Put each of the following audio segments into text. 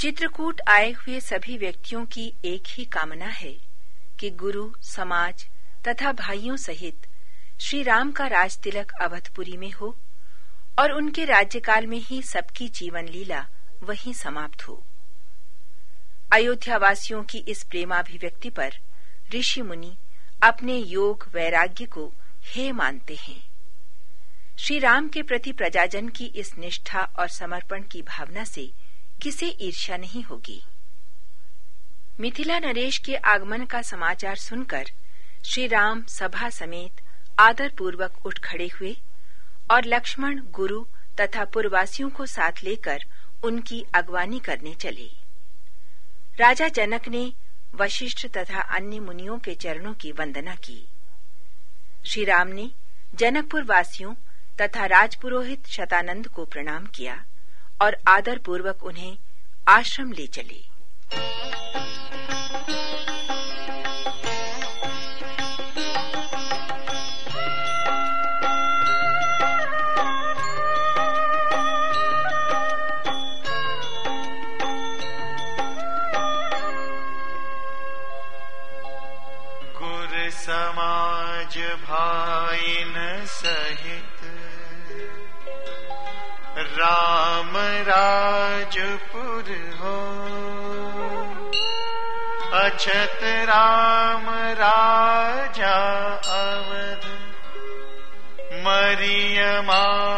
चित्रकूट आए हुए सभी व्यक्तियों की एक ही कामना है कि गुरु, समाज तथा भाइयों सहित श्री राम का राज तिलक अवधपुरी में हो और उनके राज्यकाल में ही सबकी जीवन लीला वहीं समाप्त हो। अयोध्यावासियों की इस प्रेमाभिव्यक्ति पर ऋषि मुनि अपने योग वैराग्य को हे मानते हैं। श्री राम के प्रति प्रजाजन की इस निष्ठा और समर्पण की भावना से किसे ईर्ष्या नहीं होगी? मिथिला नरेश के आगमन का समाचार सुनकर श्री राम सभा समेत आदर पूर्वक उठ खड़े हुए और लक्ष्मण, गुरु तथा पुरवासियों को साथ लेकर उनकी अगवानी करने चले। राजा जनक ने वशिष्ठ तथा अन्य मुनियों के चरणों की वंदना की। श्री राम ने जनकपुर वासियों तथा राजपुरोहित शतानंद को प्रणाम किया और आदरपूर्वक उन्हें आश्रम ले चले। समाज भाई न सहित। राम राजपुर हो। अछत राम राजा अवध। मरियमा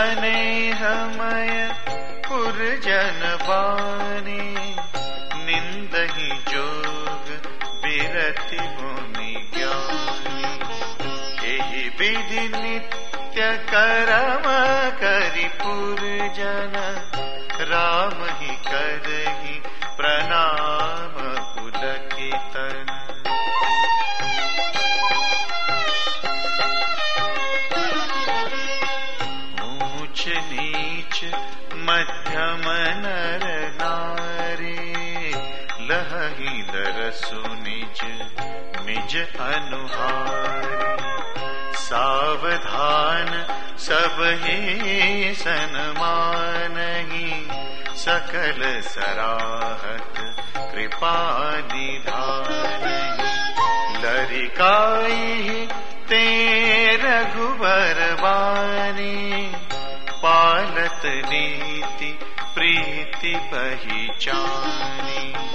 सुनि हमय पुरजन बानी। निंदहि जोग विरति मुनि ज्ञानी। यही विधि नित्य करम करी पुरजन राम ही करही दरसु निज निज अनुहारी। सावधान सब ही सनमानही सकल सराहत कृपा निधान लरिकाई ते रघुबर बानी पालत नीति प्रीति पहचानी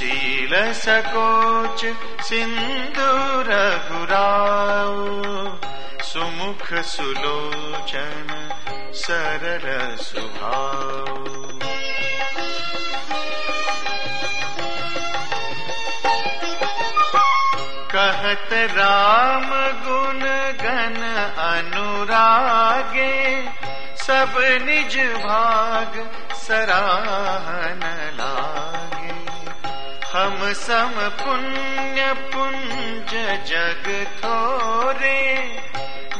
शील सकोच सिंधु रघुराऊ सुमुख सुलोचन सरल सुभाऊ कहत राम गुण गण अनुरागे, सब निज भाग सराहन लागे। हम सम पुण्य पुंज जग थोरे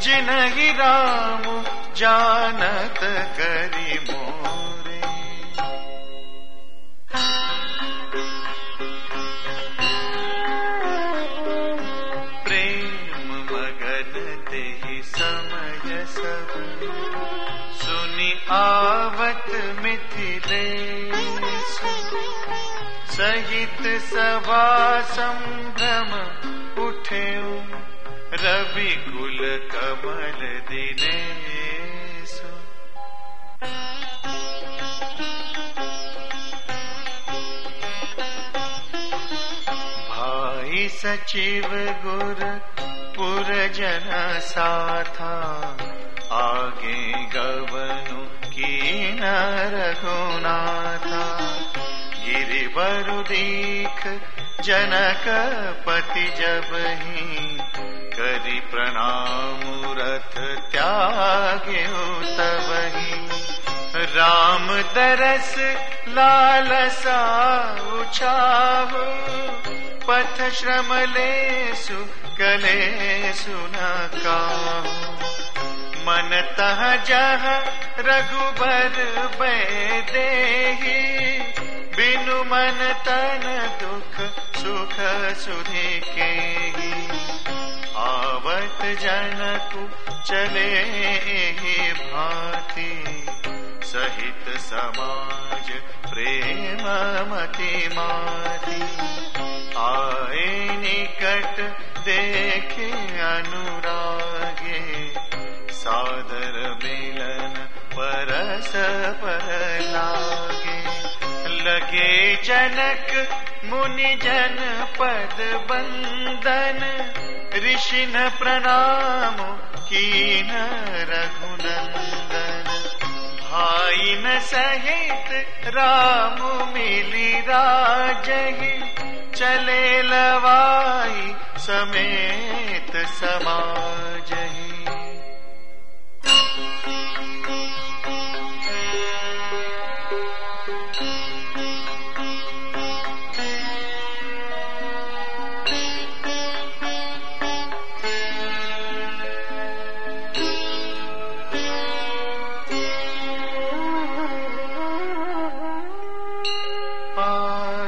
जिनहि राम जानत करि मोरे सभा संभ्रम उठे रवि कुल कमल दिनेश भाई सचिव गुर पुरजन साथा, आगे गवनु की रघुनाथा गिरिवरु दीख जनक पति जब ही करि प्रणाम रथ त्यागे तब ही। राम दरस लालसा उछाहु पथ श्रम लेसु, कलेसु न काहू मन तह जह रघुबर बैदेही बिनु मन तन दुख, सुख सुधि के आवत जनकु चले भांति, सहित समाज प्रेम मति माती। आए निकट देखे अनुरागे, सादर मिलन परस पर लागे लगे जनक मुनि जन पद बंदन। ऋषि न प्रणाम कीन रघुनंदन। भाई न सहित राम मिली राजही। चले लवाई समेत समाज।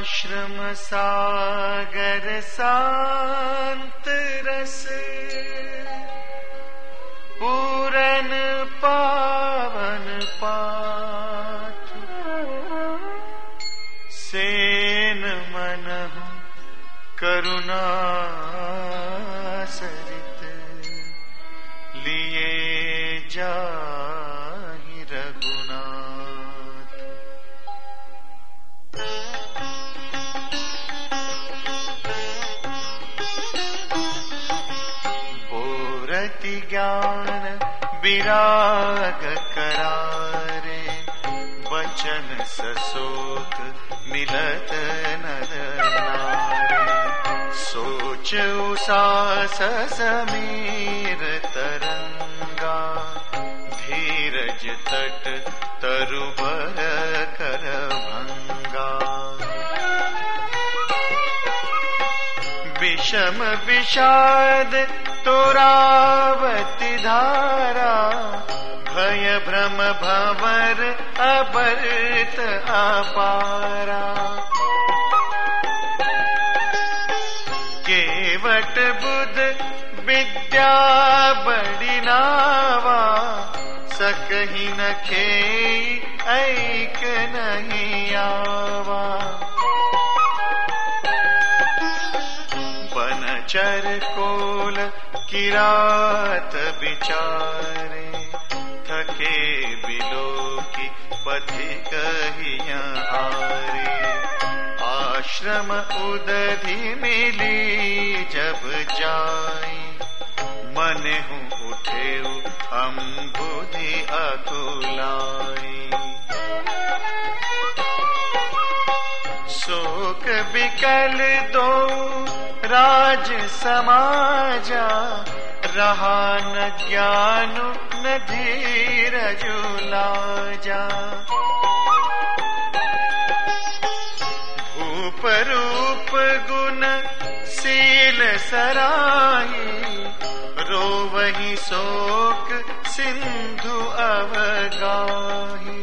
ही सागर शांत रस। पूरन पावन पाठ। सेन मन करुणा सरित लिए जा ज्ञान, विराग करारे। वचन ससोक मिलत नर। सोच उसास समीर तरंगा। धीरज तट तरुबर कर भंगा। विषम विषाद तोरावती धारा, भय भ्रम भवर अबर्त अपारा। केवट बुध विद्या बड़ी नावा, सकही न खे ऐक नहीं आवा। चर कोल किरात विचारे थके बिलो की पथि कहिया आरे। आश्रम उदधि मिली जब जाई मन हूँ उठे अम्बुधि अकुलाई शोक बिकल दो राज समाजा, रहा न ज्ञान, न धीरज लाजा। भूप रूप गुण शील सराही, रो वही शोक सिंधु अवगाही।